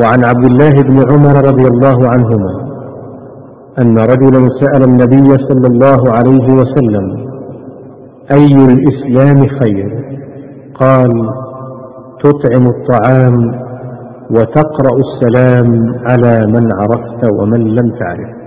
وعن عبد الله بن عمر رضي الله عنهما أن رجلا سأل النبي صلى الله عليه وسلم أي الإسلام خير؟ قال تطعم الطعام وتقرأ السلام على من عرفت ومن لم تعرف.